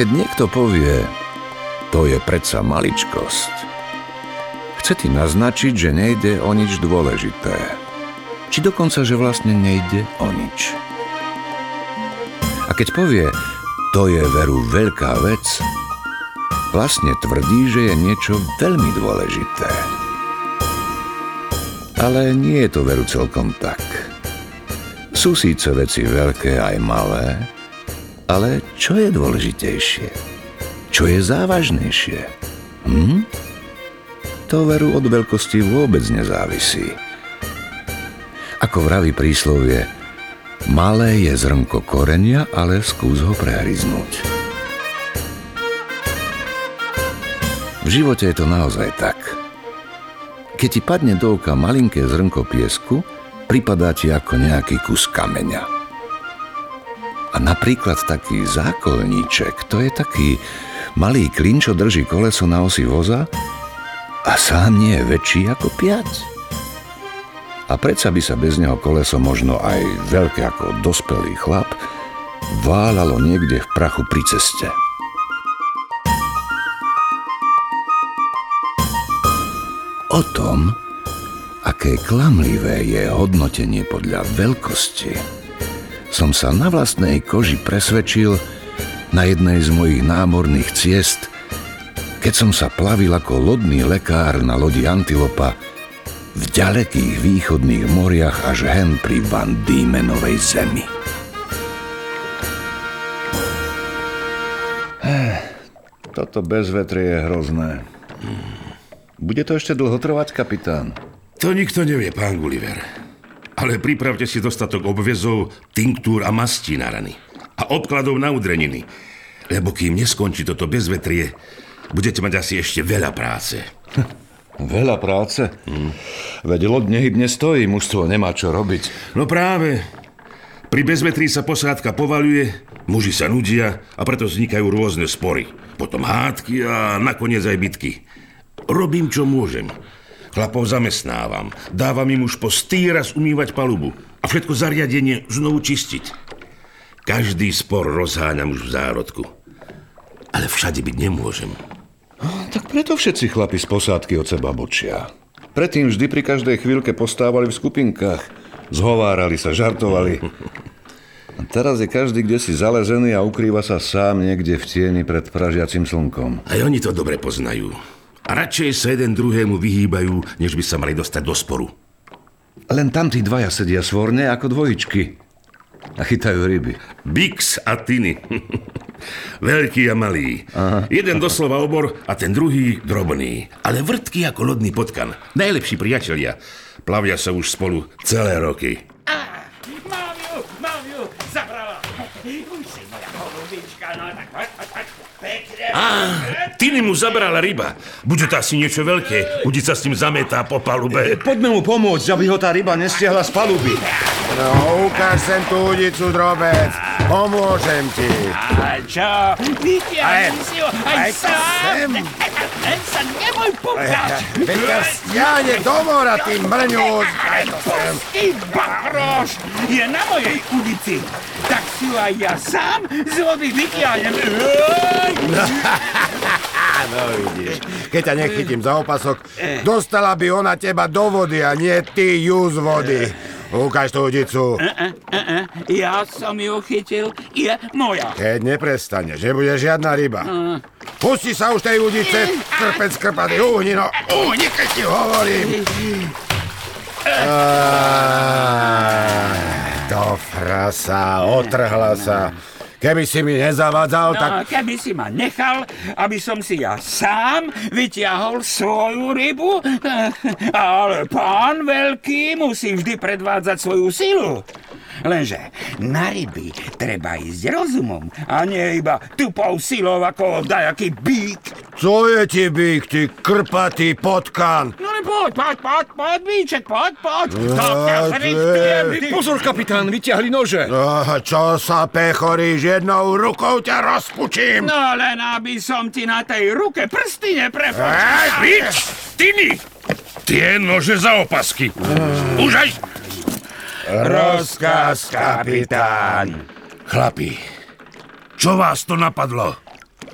keď niekto povie, to je predsa maličkosť, chce ti naznačiť, že nejde o nič dôležité. Či dokonca, že vlastne nejde o nič. A keď povie, to je veru veľká vec, vlastne tvrdí, že je niečo veľmi dôležité. Ale nie je to veru celkom tak. Sú síce veci veľké aj malé, ale čo je dôležitejšie? Čo je závažnejšie? Hm? To veru od veľkosti vôbec nezávisí. Ako vraví príslovie, malé je zrnko korenia, ale skús ho prehryznúť. V živote je to naozaj tak. Keď ti padne do oka malinké zrnko piesku, pripadá ti ako nejaký kus kameňa. A napríklad taký zákolníček, to je taký malý klin, čo drží koleso na osi voza a sám nie je väčší ako piac. A predsa by sa bez neho koleso možno aj veľké ako dospelý chlap válalo niekde v prachu pri ceste. O tom, aké klamlivé je hodnotenie podľa veľkosti, som sa na vlastnej koži presvedčil na jednej z mojich námorných ciest, keď som sa plavil ako lodný lekár na lodi Antilopa v ďalekých východných moriach až hen pri Van Diemenovej zemi. Toto bezvetrie je hrozné. Bude to ešte dlho trvať, kapitán? To nikto nevie, pán Gulliver ale pripravte si dostatok obvezov, tinktúr a mastí na rany. A obkladov na udreniny. Lebo kým neskončí toto bezvetrie, budete mať asi ešte veľa práce. Veľa práce? Hmm. Veď loď nehybne stojí, mužstvo nemá čo robiť. No práve. Pri bezvetrí sa posádka povaluje, muži sa nudia a preto vznikajú rôzne spory. Potom hádky a nakoniec aj bitky. Robím, čo môžem. Chlapov zamestnávam. Dávam im už po stý raz umývať palubu a všetko zariadenie znovu čistiť. Každý spor rozháňam už v zárodku. Ale všade byť nemôžem. Tak preto všetci chlapi z posádky od seba bočia. Predtým vždy pri každej chvíľke postávali v skupinkách. Zhovárali sa, žartovali. A teraz je každý kde si zalezený a ukrýva sa sám niekde v tieni pred pražiacim slnkom. Aj oni to dobre poznajú radšej sa jeden druhému vyhýbajú, než by sa mali dostať do sporu. Len tam tí dvaja sedia svorne ako dvojičky a chytajú ryby. Bix a Tiny. Veľký a malý. Aha. Jeden doslova obor a ten druhý drobný. Ale vrtký ako lodný potkan. Najlepší priatelia. Plavia sa už spolu celé roky. Ah, mám ju, mám ju, zabrala. Už si moja holubička, no tak poď, poď, poď. Pekne. Á, Tiny mu zabrala ryba. Bude to asi niečo veľké. Udica s ním zametá po palube. Poďme mu pomôcť, aby ho tá ryba nestiahla z paluby. No, ukáž sem tú udicu, drobec. Pomôžem ti. A čo? Vytiahni si ho aj, aj sám. sem. Len sa neboj púkať. Veď ťa stiahne do mora, ty mrňúc. Ty bakroš je na mojej ulici. Tak si ju aj ja sám z vody vytiahnem. No vidíš, keď ťa nechytím za opasok, dostala by ona teba do vody a nie ty ju z vody. Ukáž tú udicu. Ja som ju chytil, je moja. Keď neprestane, že bude žiadna ryba. Pusti sa už tej udice, krpec krpatý, uhni, no uhni, keď ti hovorím. Á, To frasa, otrhla sa. Keby si mi nezavádzal, tak... No, keby si ma nechal, aby som si ja sám vyťahol svoju rybu, ale pán veľký musí vždy predvádzať svoju silu. Lenže na ryby treba ísť rozumom a nie iba tupou silou ako dajaký bík. Co je ti, bík, ty krpatý potkan? No ale poď, poď, poď, poď, bíček, poď, poď. No, To ťa. Pozor, kapitán, vyťahli nože. No, čo sa pechoríš, jednou rukou ťa rozpučím. No len aby som ti na tej ruke prsty Ej, neprepočal. Bič! Tiny! Tie nože za opasky. Už aj... Rozkaz, kapitán. Chlapi, čo vás to napadlo?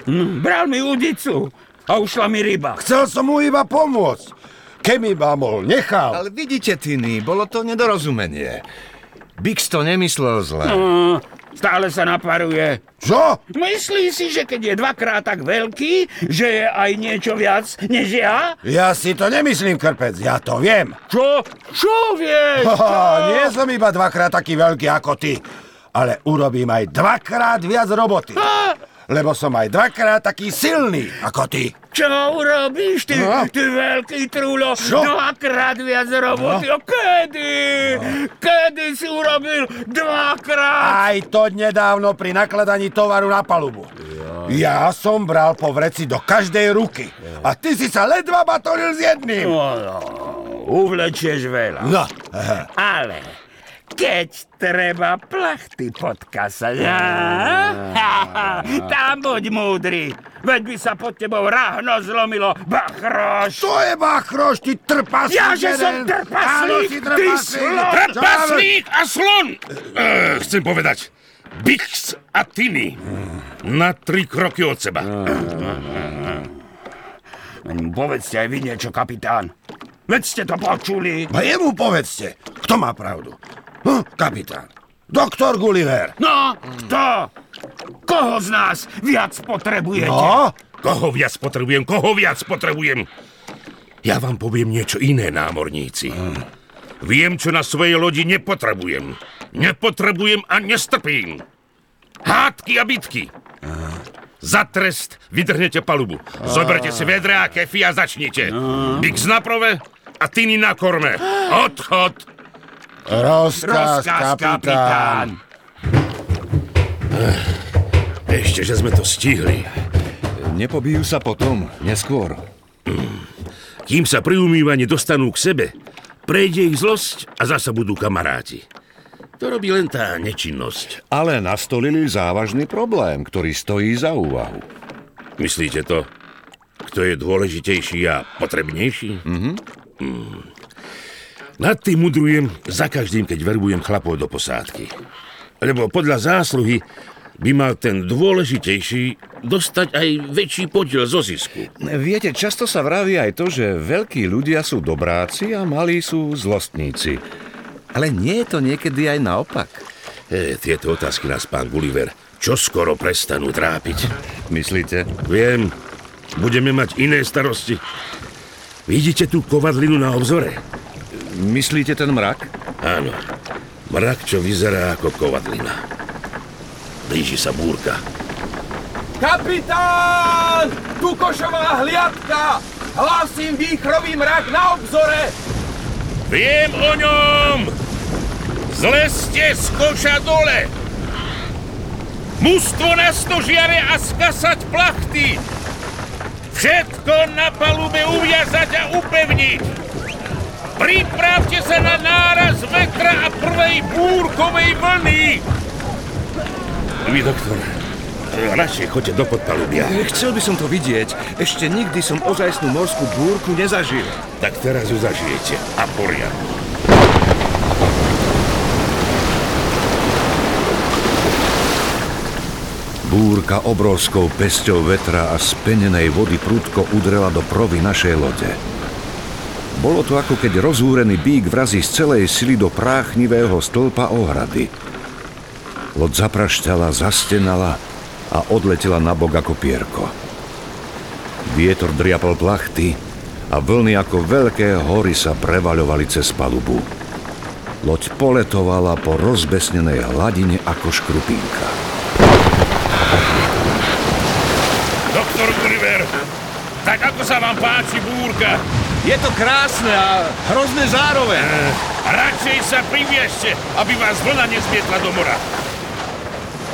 Hm, Bral mi udicu a ušla mi ryba. Chcel som mu iba pomôcť. Keby ma bol nechal. Ale vidíte, Tiny, bolo to nedorozumenie. Bix to nemyslel zle. Hm, Stále sa naparuje. Čo? Myslí si, že keď je dvakrát tak veľký, že je aj niečo viac než ja? Ja si to nemyslím, krpec, ja to viem. Čo? Čo vieš? Haha, nie som iba dvakrát taký veľký ako ty, ale urobím aj dvakrát viac roboty. Lebo som aj dvakrát taký silný ako ty. Čo urobíš, ty, No. ty veľký trúlo? Čo? Dvakrát viac roboty. No. Kedy? Kedy si urobil dvakrát? Aj to nedávno pri nakladaní tovaru na palubu. Ja som bral po vreci do každej ruky. A ty si sa ledva batoril s jedným. No, no, uvlečieš veľa. No, aha. Ale keď treba plachty podkasať, tam buď múdry. Veď by sa pod tebou ráhno zlomilo, bachroš. To je bachroš, ty trpaslík Ja, že som trpaslík, Áno, ty trpaslík. slon. Trpaslík a slon! Chcem povedať, Bix a Tiny na tri kroky od seba. Povedzte aj vy niečo, kapitán. Veď ste to počuli. A jemu povedzte, kto má pravdu. Hm, kapitán. Doktor Gulliver. No, kto? Koho z nás viac potrebujete? No, Koho viac potrebujem, koho viac potrebujem? Ja vám poviem niečo iné, námorníci. Viem, čo na svojej lodi nepotrebujem. Nepotrebujem a nestrpím. Hádky a bitky. Za trest vydrhnete palubu. Zoberte si vedra a kefy a začnite. Bix na prove a Tiny na korme. Odchod. Rozkaz, Rozkaz, kapitán. kapitán. Ešte, že sme to stihli. Nepobijú sa potom, neskôr. Kým sa pri umývaní dostanú k sebe, prejde ich zlosť a zasa budú kamaráti. To robí len tá nečinnosť. Ale nastolili závažný problém, ktorý stojí za úvahu. Myslíte to? Kto je dôležitejší a potrebnejší? Mhm. Nad tým mudrujem za každým, keď verbujem chlapov do posádky. Lebo podľa zásluhy by mal ten dôležitejší dostať aj väčší podiel zo zisku. Viete, často sa vraví aj to, že veľkí ľudia sú dobráci a malí sú zlostníci. Ale nie je to niekedy aj naopak. E, tieto otázky nás, pán Gulliver, čo skoro prestanú trápiť. Myslíte? Viem, budeme mať iné starosti. Vidíte tú kovadlinu na obzore? Myslíte ten mrak? Áno, mrak, čo vyzerá ako kovadlina. Blíži sa búrka. Kapitán! Tukošová hliadka! Hlasím výchrový mrak na obzore! Viem o ňom! Zleste z koša dole! Mužstvo na stožiare a skasať plachty! Všetko na palube uviazať a upevniť! Pripravte sa na náraz vetra a prvej búrkovej vlny! Vy, doktor, radšej choďte do podpalubia. Chcel by som to vidieť. Ešte nikdy som ozajstnú morskú búrku nezažil. Tak teraz ju zažijete. A poriadne. Búrka obrovskou pesťou vetra a spenenej vody prúdko udrela do provy našej lode. Bolo to ako keď rozúrený bík vrazí z celej sily do práchnivého stĺpa ohrady. Loď zaprašťala, zastenala a odletela nabok ako pierko. Vietor driapol plachty a vlny ako veľké hory sa prevaľovali cez palubu. Loď poletovala po rozbesnenej hladine ako škrupinka. Doktor Gulliver, tak ako sa vám páči búrka? Je to krásne a hrozné zároveň. Radšej sa priviešte, aby vás vlna nezmietla do mora.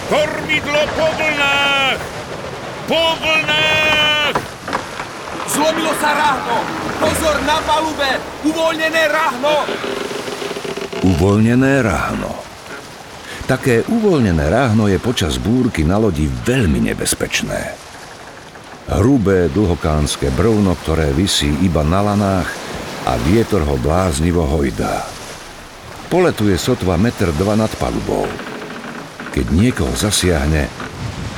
Kormidlo po vlnách! Po vlnách! Zlomilo sa ráhno! Pozor na palube! Uvoľnené ráhno! Uvoľnené ráhno. Také uvoľnené ráhno je počas búrky na lodi veľmi nebezpečné. Hrubé, dlhokánske brvno, ktoré visí iba na lanách a vietor ho bláznivo hojdá. Poletuje sotva metr dva nad palubou. Keď niekoho zasiahne,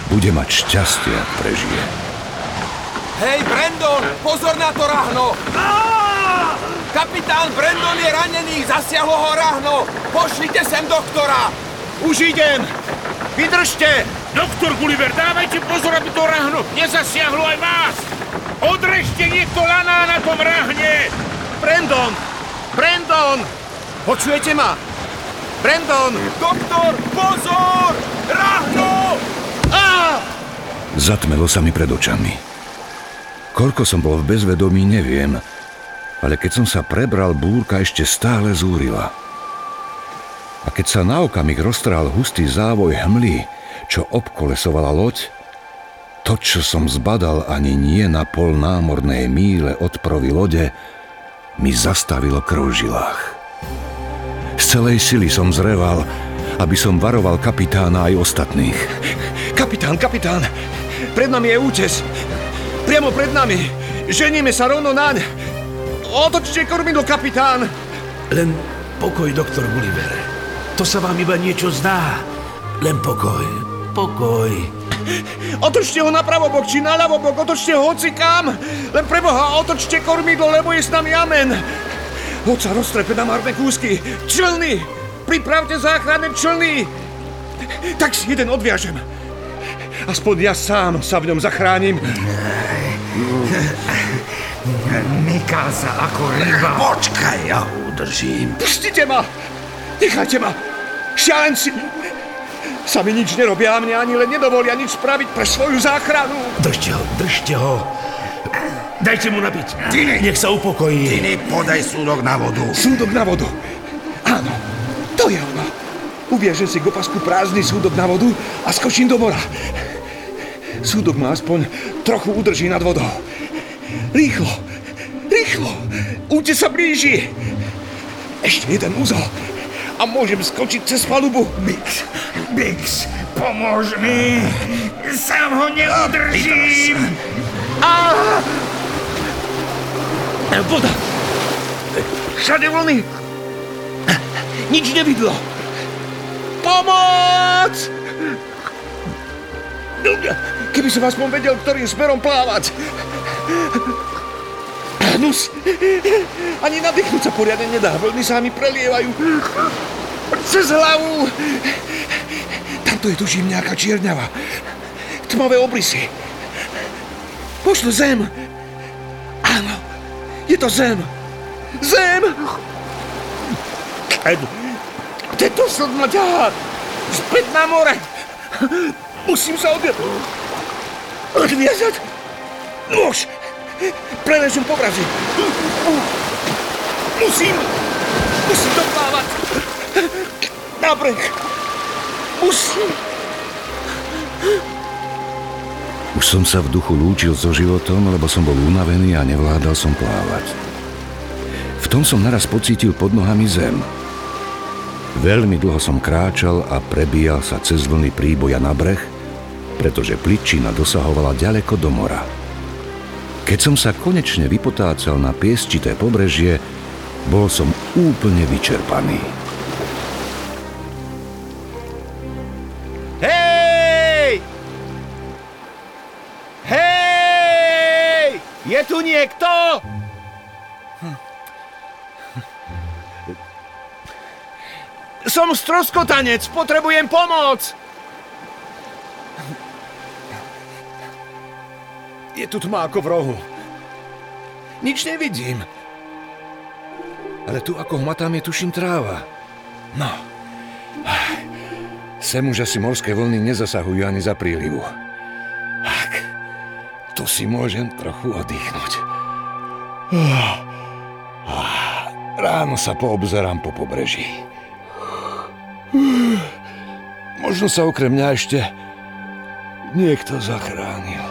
bude mať šťastie, ak prežije. Hej, Brandon, pozor na to rahno! Kapitán Brandon je ranený, zasiahlo ho rahno! Pošlite sem doktora! Už idem! Vydržte! Doktor Gulliver, dávajte pozor, aby to rahno nezasiahlo aj vás! Odrežte niekto laná na tom rahne! Brandon! Brandon! Počujete ma? Brandon! Doktor, pozor! Rahno! Zatmelo sa mi pred očami. Koľko som bol v bezvedomí, neviem, ale keď som sa prebral, búrka ešte stále zúrila. A keď sa na okamih roztrhal hustý závoj hmly, čo obkolesovala loď, to, čo som zbadal ani nie na pol námornej míle od prvy lode, mi zastavilo krv v žilách. Z celej sily som zreval, aby som varoval kapitána aj ostatných. Kapitán, kapitán! Pred nami je útes! Priamo pred nami! Ženíme sa rovno naň! Otočte kormidlo, kapitán! Len pokoj, doktor Gulliver. To sa vám iba niečo zdá. Len pokoj, pokoj. Otočte ho na pravobok či na ľavobok, otočte ho hoci kam! Len preboha, otočte kormidlo, lebo je s nami amen! Hoď sa roztrepe na marné kúsky! Člny! Pripravte záchranné člny! Tak si jeden odviažem. Aspoň ja sám sa v ňom zachránim. Myká sa ako ryba. Počkaj, ja udržím. Pustite ma! Nechajte ma! Šialenci! Sami nič nerobia a mne ani len nedovolia nič spraviť pre svoju záchranu. Držte ho, držte ho. Dajte mu napiť. Nech sa upokojí. Tiny, podaj súdok na vodu. Súdok na vodu. Áno, to je ono. Uviežem si k opasku prázdny súdok na vodu a skočím do mora. Súdok ma aspoň trochu udrží nad vodou. Rýchlo, rýchlo, úte sa blíži. Ešte jeden úzol a môžem skočiť cez palubu. Bix, Bix, pomôž mi. Sám ho neudržím. Voda! Všade vlny! Nič nevidlo! Pomoc! Keby som aspoň vedel, ktorým smerom plávať. Nus, ani nadýchnuť sa poriadne nedá, vlny sa mi prelievajú. Cez hlavu! Tamto je tužím nejaká čierňava. Tmavé obrysy. Možno zem. Áno, je to zem. Zem! Ed, tento sled ma ťahá. Späť na more. Musím sa. Odviazať. Nôž. Preležím po vrazi. Musím. Musím doplávať. Na breh. Musím. Už som sa v duchu lúčil so životom, lebo som bol unavený a nevládal som plávať. V tom som naraz pocítil pod nohami zem. Veľmi dlho som kráčal a prebíjal sa cez vlny príboja na breh, pretože pličina dosahovala ďaleko do mora. Keď som sa konečne vypotácal na piesčité pobrežie, bol som úplne vyčerpaný. Hej! Hej! Je tu niekto? Som stroskotanec, potrebujem pomoc! Je tu tma ako v rohu. Nič nevidím. Ale tu ako hmatám je tuším tráva. No. Sem už asi morské vlny nezasahujú ani za prílivu. Tak, tu si môžem trochu oddychnúť. Ráno sa poobzerám po pobreží. Možno sa okrem mňa ešte niekto zachránil.